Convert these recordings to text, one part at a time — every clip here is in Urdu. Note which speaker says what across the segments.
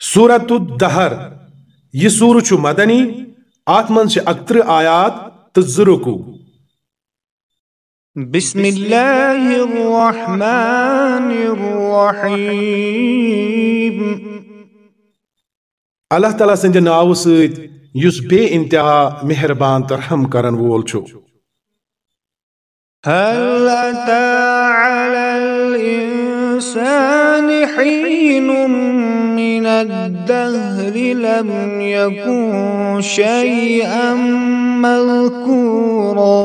Speaker 1: سورت الدہر۔ یہ سور چھ مدنی آت من سے اکتر آیات تزرکو۔
Speaker 2: بسم اللہ الرحمن الرحیم۔
Speaker 1: اللہ تعالیٰ سند ناو سید یس بے انتہا مہربان ترحم کرن وول چھو۔
Speaker 2: هل أتى على الإنسان حين من الدهر لم يكن شيئا مذكورا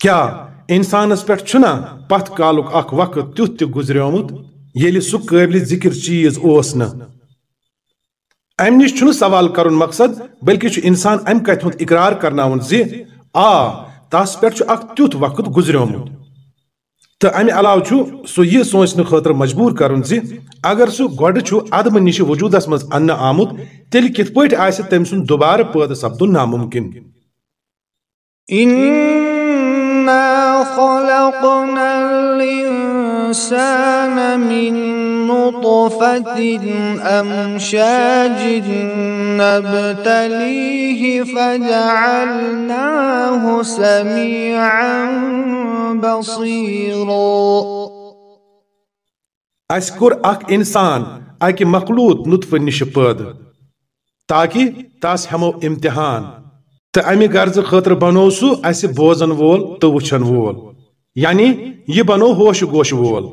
Speaker 1: کیا انسانس پہ چھنا پت کالک اخ وقت تیت تہ گزریومت یل سہ قابل ذکر چیز اوس نا ام نش چھن سوال کرن مقصد، بلکہ چھ انسان ام کت ہند اقرار کرناون زی آ، تس پہ اخ تیت وقت گزریومت۔ تو امہ علاوہ سہ یہ سوچنے خاطر مجبور کرن زی اگر سہ گۄڈٕ عدم نش وجودس مز ان آمت تیل کت پٲٹھۍ آسہِ تٔمۍ سُنٛد دوبارٕ پٲدٕ ناممکن۔
Speaker 2: إنا خلقنا الإنسان من نطفة أمشاج نبتليه فجعلناه سميعا بصيرا.
Speaker 1: کور اخ إنسان اکہ مخلوط نطفہ نش پٲدٕ تاکہ تس امتحان. تو امہ غرض خاطر بنو سہ اسہ بوزن وول تو وچھن وول یعنی یہ بنو ہوش گوش وول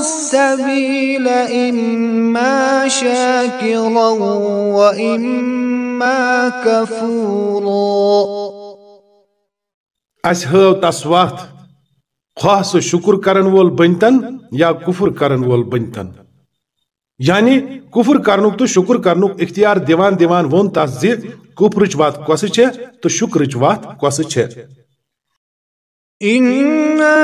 Speaker 2: السبيل إما شاكرا وإما كفورا
Speaker 1: اس ہو تس وات خواہ سہ شکر کرن وول بنتن یا کفر کرن وول بنتن یعنی کفر کرنک تو شکر کرنک اختیار دیوان دیوان وون تس زی کفرچ وات کس چھے تو شکرچ وات کس چھے۔
Speaker 2: إنا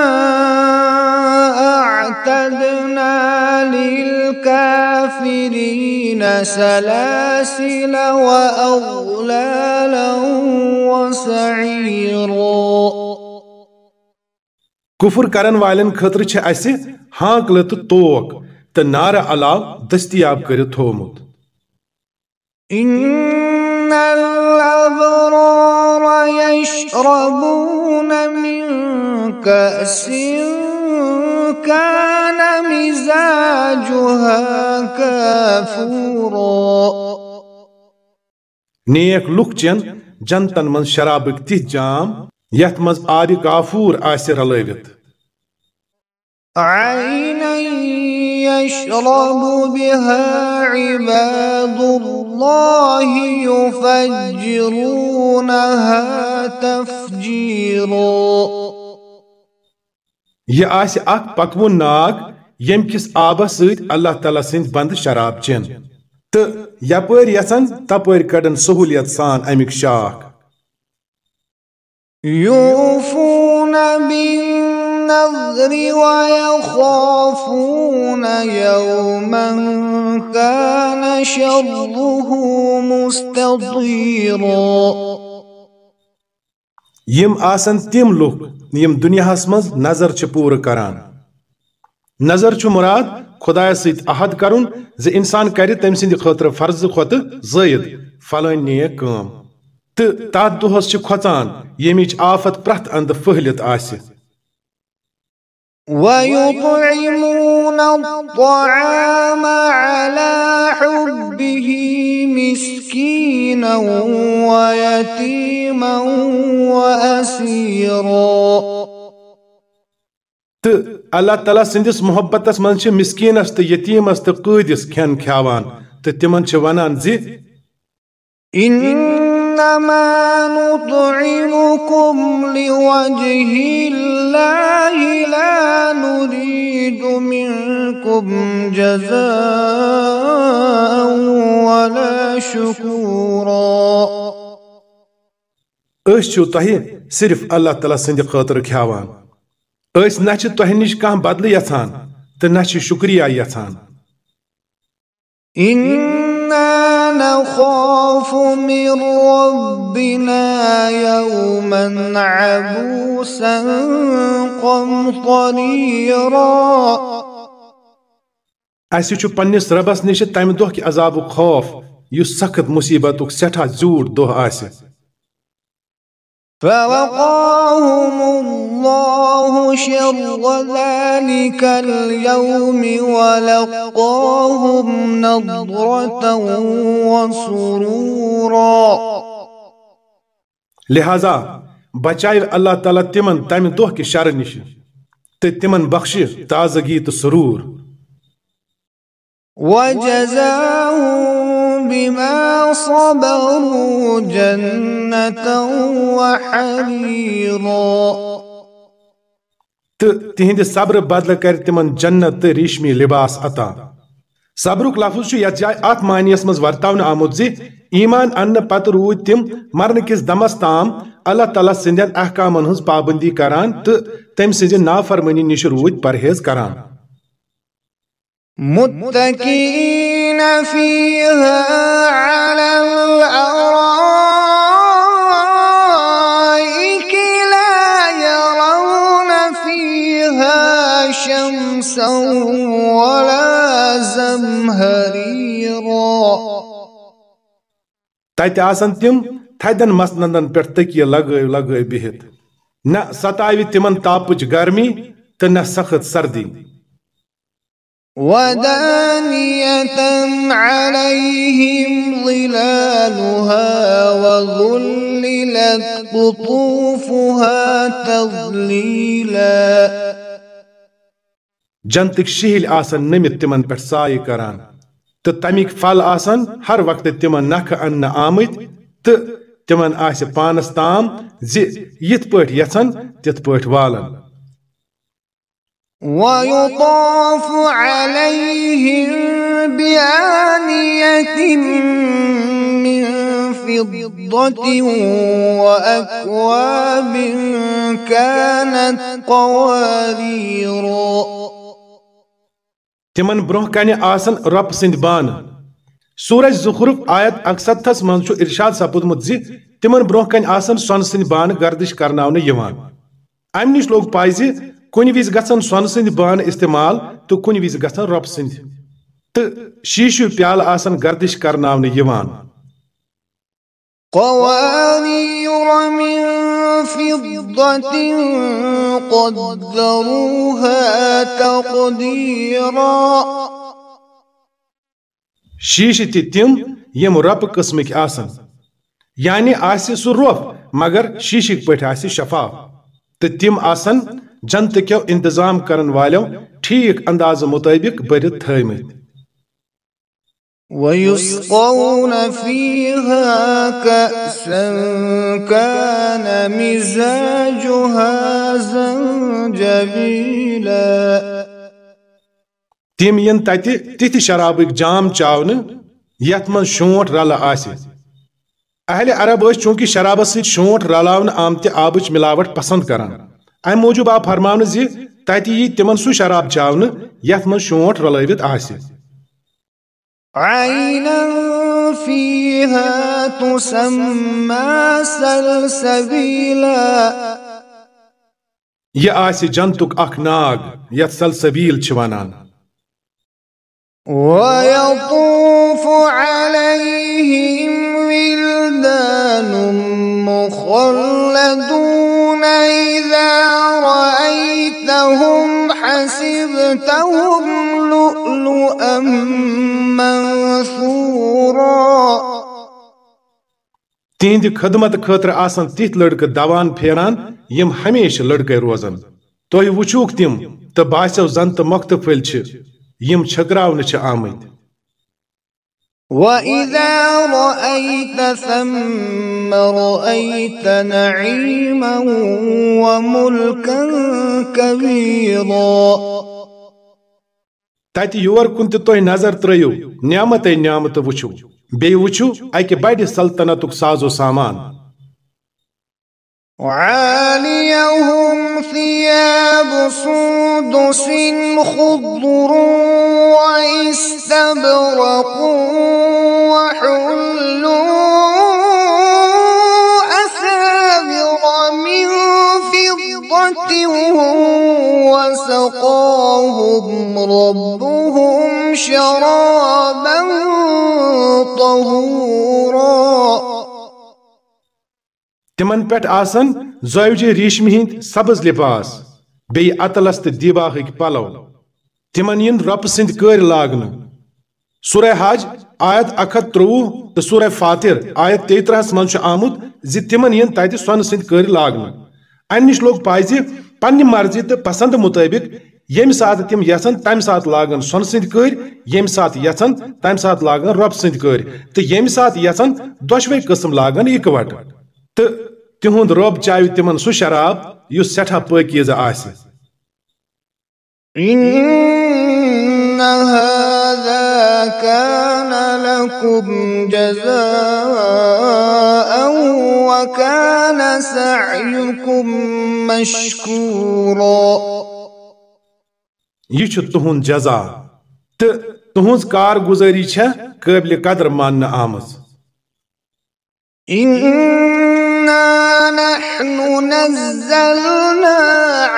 Speaker 2: أعتدنا للكافرين سلاسل وأغلالا وسعيرا۔
Speaker 1: کفر کرن والن خطر چھے اسے ہانکل تو توک۔ تو نار علاو دستیاب کر تھومت۔
Speaker 2: إن الأبرار يشربون من كأس كان مزاجها كافورا۔
Speaker 1: نیک لُکھ چین جنتن من شرابک تہ جام یتھ مز آبِ کافور آسہِ
Speaker 2: عينا يشرب بها عباد الله يفجرونها تفجيرا.
Speaker 1: یہ آسہِ اکھ پکوُن ناگ ییٚمہِ کِس آبس سۭتۍ اللہ تعالیٰ سٕنٛدۍ بنٛدٕ شراب چین۔ تہٕ یپٲرۍ یژھن تپٲرۍ کڑن سہوٗلیت سان امیُک شاخ۔
Speaker 2: يوفون بالنذر ويخافون يوما كان شره مستطيرا
Speaker 1: یم آسن تم لُکھ، یم دنیاہس منٛز نظر چھِ پوٗرٕ کران۔ نظر چھُ مراد خۄدایس سۭتۍ عہد کرُن زِ انسان کرِ تٔمۍ سٕنٛدِ خٲطرٕ فرضہٕ کھۄتہٕ زٲیِد، فلٲنۍ نیک کٲم۔ تہٕ تتھ دۄہس چھِ کھۄژان ییٚمِچ آفت پرٛٮ۪تھ انٛدٕ پھٔہلِتھ آسہِ۔
Speaker 2: ويطعمون الطعام على حبه مسكينا ويتيما وأسيرا
Speaker 1: تہٕ اللہ تعالیٰ سٕنٛدِس محبتس منٛز چھِ مسکیٖنس تہٕ یتیٖمس تہٕ قٲدِس کھٮ۪ن کھیاوان تہٕ تِمن چھِ ونان زِ
Speaker 2: إنما نطعمكم لوجه الله لا نريد منكم جزاء ولا شكورا.
Speaker 1: أش شو تهي صرف الله تعالى سند خاطر كھاوان أش نحش تهي نش كان بدل يتان تنحش شكريا يتان.
Speaker 2: إنا نخاف من ربنا يوما عبوسا قمطريرا
Speaker 1: اسی چھ پنس ربس نش تمہ دہ کہ عذاب خوف اس سخت مصیبت سٹھا زیوٹ دہ آس
Speaker 2: فوقاهم الله شر ذلك اليوم ولقاهم نضرة وسرورا.
Speaker 1: لہذا بچائے اللہ تعالیٰ تمن تمہ دہ کہ شر نش تو تمن بخش تازگی تو سرور۔
Speaker 2: وجزاهم بما صبروا جنة وحريرا.
Speaker 1: تو تہند صبر بدل کر تمن جنت تو ریشمی لباس عطا۔ صبرک لفظ یت جائے ات معنیس مز ورتاون آمت زی ایمان ان پتہ رود تم مرن کس دمس تام اللہ تعالیٰ سندین احکامن ہز پابندی کران تو تم سز نافرمنی نش رود پرہیز کران۔
Speaker 2: متكئين فيها
Speaker 1: تتہ آسن تم تھدین مسندن پہ تکیہ لگے لگے بہت نہ ستاوی تمن تاپچ گرمی تو نہ سخت سردی۔
Speaker 2: ودانية عليهم ظلالها وظللت قطوفها تظليلا
Speaker 1: جنتک شہل آسن نمت تمن پہ سائے کران تو تمیک پھل آسن ہر وقت تمن نکھ ان آمت تو تمن آس پانس تام زی یت پٹ یژھن تت پٹ والن۔
Speaker 2: ويطاف عليهم بآنية من فضة وأكواب كانت قواريرا
Speaker 1: تمن برہ کنہ آسن رب سند بان سورج زخرف آیت اکستھس من چھ ارشاد سپودمت زی تمن برہ کن آسن سون سند بان گردش کرناونہ یوان ام نش لوگ پائی زی کن وز گھن سون سند بان استعمال تو کن وز گھن رب سند تو شیشو پیال آسن گردش کرناونہ یوان
Speaker 2: قوارير من فضة قدروها تقديرا
Speaker 1: شیش تہ تم یم رب قسمک آسن یعنی آسہ سہ روف مگر شیشک پہ آسہ شفاف تو تم آسن جنت کیو انتظام کرن والو ٹھیک انداز مطابق برت تھمت
Speaker 2: ويسقون فيها كأسا كان مزاجها زنجبيلا۔
Speaker 1: تم تتہ تتھ شرابک جام چاون یت من شونٹ رل آسہ۔ اہل عرب ٲسۍ چونکہ شرابس سۭتۍ شونٹ رلاون آمتہِ آبٕچ ملاوٹ پسند کران۔ امہِ موٗجوٗب آو فرماونہٕ زِ تتہِ یی تِمن سُہ شراب چاونہٕ یتھ منٛز شونٹ
Speaker 2: تسمى سلسبيلا
Speaker 1: یہِ آسہِ جنتُک اکھ ناگ یتھ سلسبیل چھِ ونان
Speaker 2: ويطوف عليهم ولدان مخلدون حسبتهم لؤلؤا منثورا.
Speaker 1: تہنٛدِ خدمت خٲطرٕ آسن تِتھۍ لڑکہٕ دوان پھیران یِم ہمیشہِ لڑکے روزن. تُہۍ وٕچھوُکھ تِم تہٕ باسیو زن تہٕ مۄختہٕ چھِ یِم چھٔکراونہٕ چھِ آمٕتۍ.
Speaker 2: وإذا رأيت ثم رأيت نعيما وملكا كبيرا.
Speaker 1: تتہِ یور کُن نظر ترٲیِو نعمتے نعمتہٕ وٕچھِو بیٚیہِ وٕچھِو اکہِ بڑِ سلطنتُک سازو سامان
Speaker 2: ثياب سندس خضر واستبرق وحلوا أساور من فضة وسقاهم ربهم شرابا طهورا.
Speaker 1: تمن پٮ۪ٹھ آسن زوجہِ ریشمہِ ہٕنٛدۍ سبز لباس، بیٚیہِ اطلس تہٕ دیباہٕکۍ پلو۔ تمن ین رۄپہٕ سٕنٛدۍ کٲرۍ لاگنہٕ۔ سورہ حج آیت اکھ ہتھ تروہ تو سورہ فاتر آیت تیترہس من چھُ آمُت زِ تمن ین تتہِ سۄنہٕ سٕنٛدۍ کٲرۍ لاگنہٕ۔ امہِ نِش لوٚگ پاے پنہ مرضی تو پسند مطابق یم سات تم یسن تمہِ سات لاگن سۄنہٕ سند کر یم سات یسن تمہِ سات لاگن رب سند کر تو یم سات یسن دۄشوے قسم لاگن اکوٹ تو تِہُنٛد رب چاوِ تِمن سُہ شراب اس سٹھا پٲکیٖزٕ
Speaker 2: آ هذا كان لكم جزاء وكان سعيكم مشكورا
Speaker 1: یہ چھُ تُہُنٛد جزا تہٕ تُہنٛز کارگُزٲری چھےٚ قٲبلِ قدر ماننہٕ آمٕژ۔
Speaker 2: إنا نحن نزلنا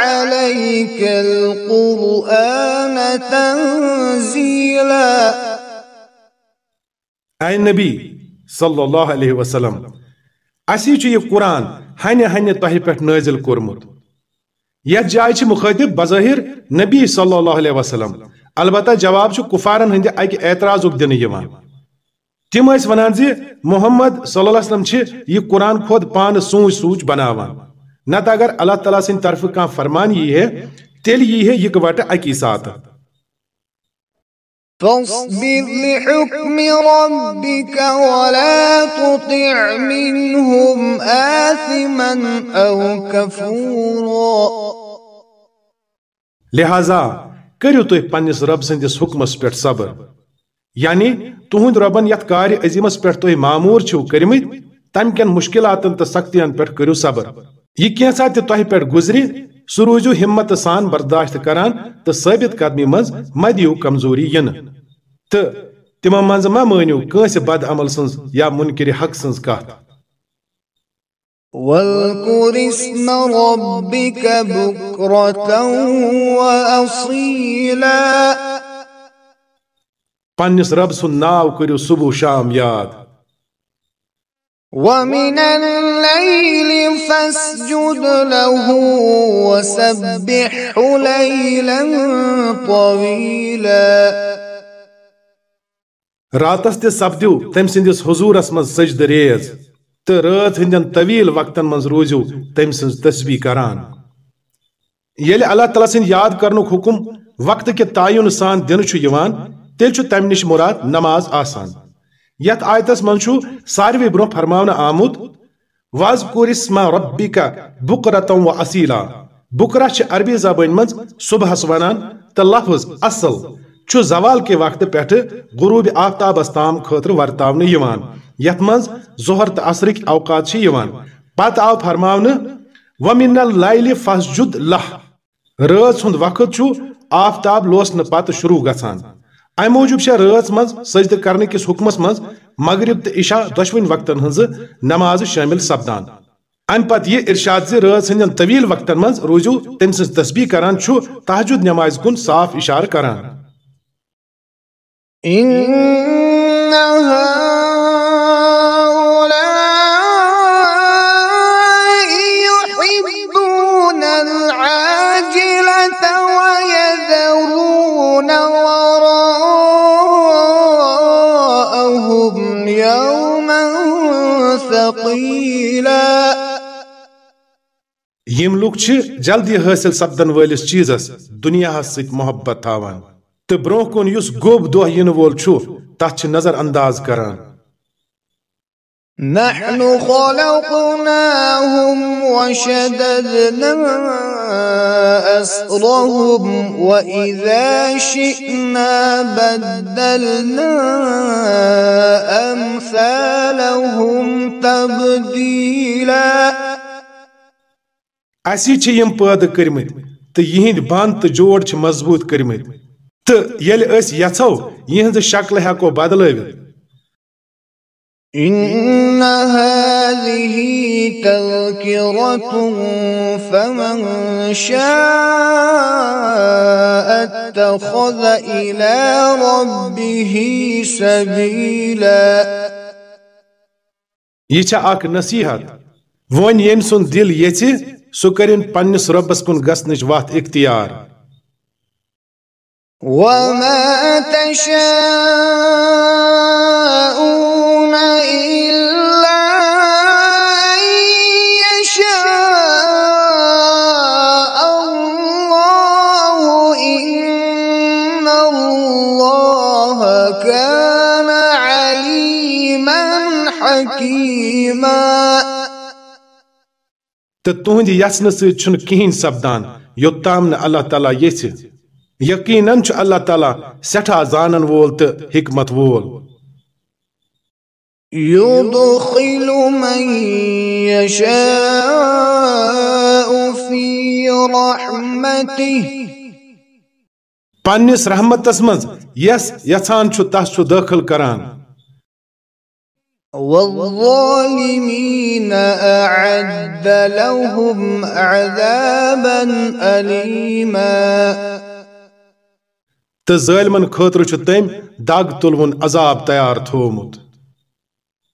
Speaker 2: عليك القرآن تنزيلا
Speaker 1: اے نبی صلی اللہ علیہ وسلم، اسی چھُ یہ قرآن ہنہِ ہنہِ تۄہہِ پٮ۪ٹھ نٲزِل کوٚرمُت۔ یتھ جایہِ چھِ مُخٲطب بظٲہر نبی صلی اللہ علیہ وسلم، البتہ جواب چھُ کُفارن ہٕنٛدِ اکہِ اعتراضُک دِنہٕ یِوان۔ تم ٲسۍ ونان زِ محمد صلی اللہ علیہ وسلم چھِ یہِ قرآن خۄد پانہٕ سوٗنچ سوٗنچ بناوان۔ نتہٕ اگر اللہ تعالیٰ سٕنٛدِ طرفہٕ کانٛہہ فرمان یی ہے تیٚلہِ یی ہے یِکوٹہٕ اکی ساتہٕ
Speaker 2: فاصبر لحكم ربك ولا تطع منهم آثما أو كفورا
Speaker 1: لہذا کٔرِو تُہۍ پننِس رب سٕنٛدِس حُکمس پٮ۪ٹھ صبر۔ یعنی تُہنٛد رۄبن یتھ کارِ عظیمس پٮ۪ٹھ تُہۍ معموٗر چھِو کٔرمٕتۍ تمہِ کٮ۪ن مُشکِلاتن تہٕ سختین پٮ۪ٹھ کٔرِو صبر۔ یہِ کینٛژھا تہِ تۄہہِ پٮ۪ٹھ گُزرِ، سُہ روٗزِو ہمت سان برداشت کران تہٕ ثٲبت قدمی منٛز مہ دِیِو کمزوری یِنہٕ۔ تہٕ تِمن منٛز مہ مٲنِو کٲنٛسہِ بد عمل سٕنٛز یا مُنکِرِ حق سٕنٛز کتھ۔
Speaker 2: واذكر اسم ربك بكرة وأصيلا۔
Speaker 1: پننِس رب سُنٛد ناو کٔرِو صبح شام یاد۔
Speaker 2: ومن الليل فاسجد له وسبحه ليلا طويلا۔
Speaker 1: راتس تہِ سپدِو تٔمۍ سٕنٛدِس حضوٗرس منٛز سجدٕ ریز۔ تہٕ رٲژ ہٕنٛدٮ۪ن طویل وقتن منٛز روٗزِو تٔمۍ سٕنٛز تسبیح کران۔ ییٚلہِ اللہ تعالیٰ سٕنٛدِ یاد کرنُک حُکم وقتہٕ کہِ تعیُن سان دِنہٕ چھُ یِوان تیٚلہِ چھُ تمہِ نِش مُراد نماز آسان۔ یتھ آیتس منٛز چھُ ساروی برونٛہہ فرماونہٕ آمُت وز اسما ربِکا بُکرتم و اصیلا بُکرا چھِ عربی زبٲنۍ منٛز صبحس ونان تہٕ لفظ اصل چھُ زوال کہِ وقتہٕ پٮ۪ٹھٕ غروٗبِ آفتابس تام خٲطرٕ ورتاونہٕ یِوان۔ یتھ منٛز ظہر تہٕ عصرٕکۍ اوقات چھِ یِوان۔ پتہٕ آو فرماونہٕ، ومن اللیلِ فسجد لہ رٲژ ہُنٛد وقت چھُ آفتاب لوسنہٕ پتہٕ شروع گژھان۔ امہ موجود چھےٚ رٲژ من سجدٕ کرنے کس حکمس من مغرب تو عشاء دشوین وقتن ہز نماز شامل سپدان۔ ام پتہ یہ ارشاد زی رات ہٕنٛدٮ۪ن طویل وقتن من روزیو تم سن تسبیح کران تحجد نماز کن صاف اشار کران۔ یِم لُکھ جلدی حٲصِل سپدن وٲلِس چیٖزس دُنیاہس سۭتۍ محبت تھاوان۔ تہٕ برونٛہہ کُن یُس گوٚب دۄہ یِنہٕ وول چھُ نظر انداز کران۔
Speaker 2: نحن خلقناهم وشددنا أسرهم وإذا شئنا بدلنا أمثالهم تبديلا
Speaker 1: اسی چھِ یِم پٲدٕ کٔرمٕتۍ تہٕ یِہنٛدۍ بند تہٕ جوڑ چھِ مضبوٗط کٔرمٕتۍ تہٕ ییٚلہِ أسۍ یژھو یِہنٛزٕ شکلہٕ ہٮ۪کو بدلٲوِتھ۔
Speaker 2: إن هذه تذكرة فمن شاء اتخذ إلى ربه سبيلا۔
Speaker 1: یہ چھا اک نصیحت۔ ون یم سن دل یچ سو کرن پنس ربس کن گسنچ وات اختیار۔
Speaker 2: وما تشاءون
Speaker 1: تو تہند یسن سن کہین سپدان یوتام اللہ تعالیٰ یژھ یقیناً اللہ تعالیٰ سٹھا زانن وول تو حکمت وول
Speaker 2: يدخل من يشاء في رحمته
Speaker 1: پنس رحمتس مز یس یژھان چھ تس چھ داخل کران
Speaker 2: والظالمين أعد لهم عذابا أليما.
Speaker 1: تو ظالمن خاطر چھ تم دگ تلون عذاب تیار تھومت